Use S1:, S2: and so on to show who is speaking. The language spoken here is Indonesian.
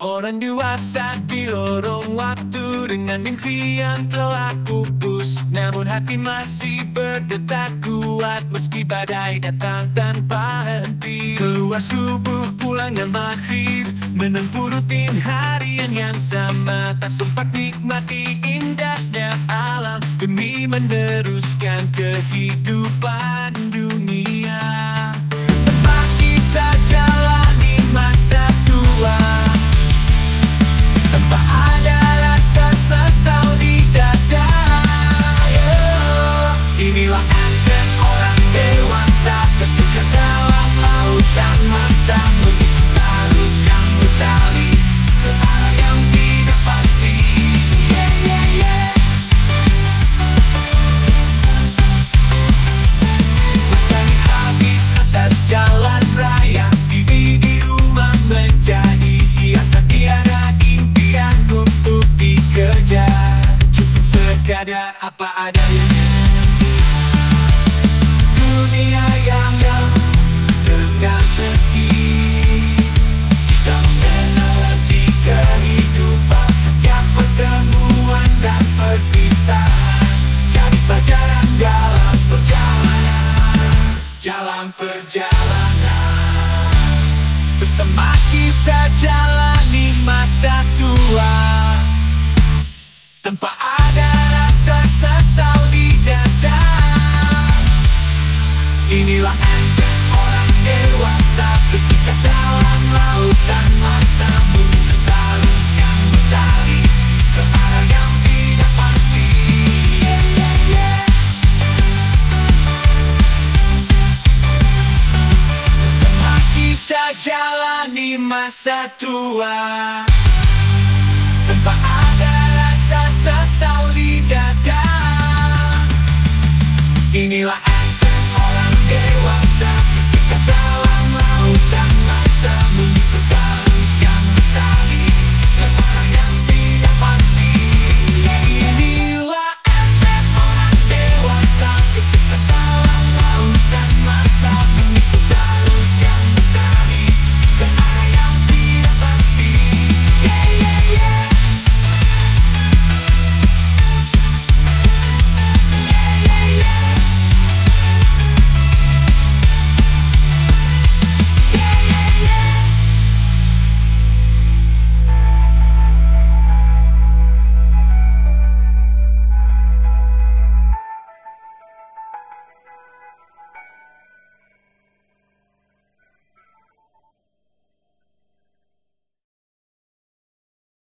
S1: Orang dewasa di lorong waktu Dengan mimpi yang telah pupus Namun hati masih berdetak kuat Meski badai datang tanpa henti. Keluar subuh pulangnya maghrib Menempuh rutin harian yang sama. Tak sempat nikmati indahnya alam Demi meneruskan kehidupan dunia sekadar apa adanya. Dunia yang yang teka-teki Kita meneliti kehidupan Setiap pertemuan dan perpisahan. Jadi pelajaran dalam perjalanan Jalan perjalanan. Bersama kita jalani masa tua Tanpa Inilah anthem orang dewasa Bersikat dalam lautan masa Mengikut arus yang bertali Ke arah yang tidak pasti. Yeah, yeah, kita jalani masa tua. Tanpa ada rasa sesal di dada. Inilah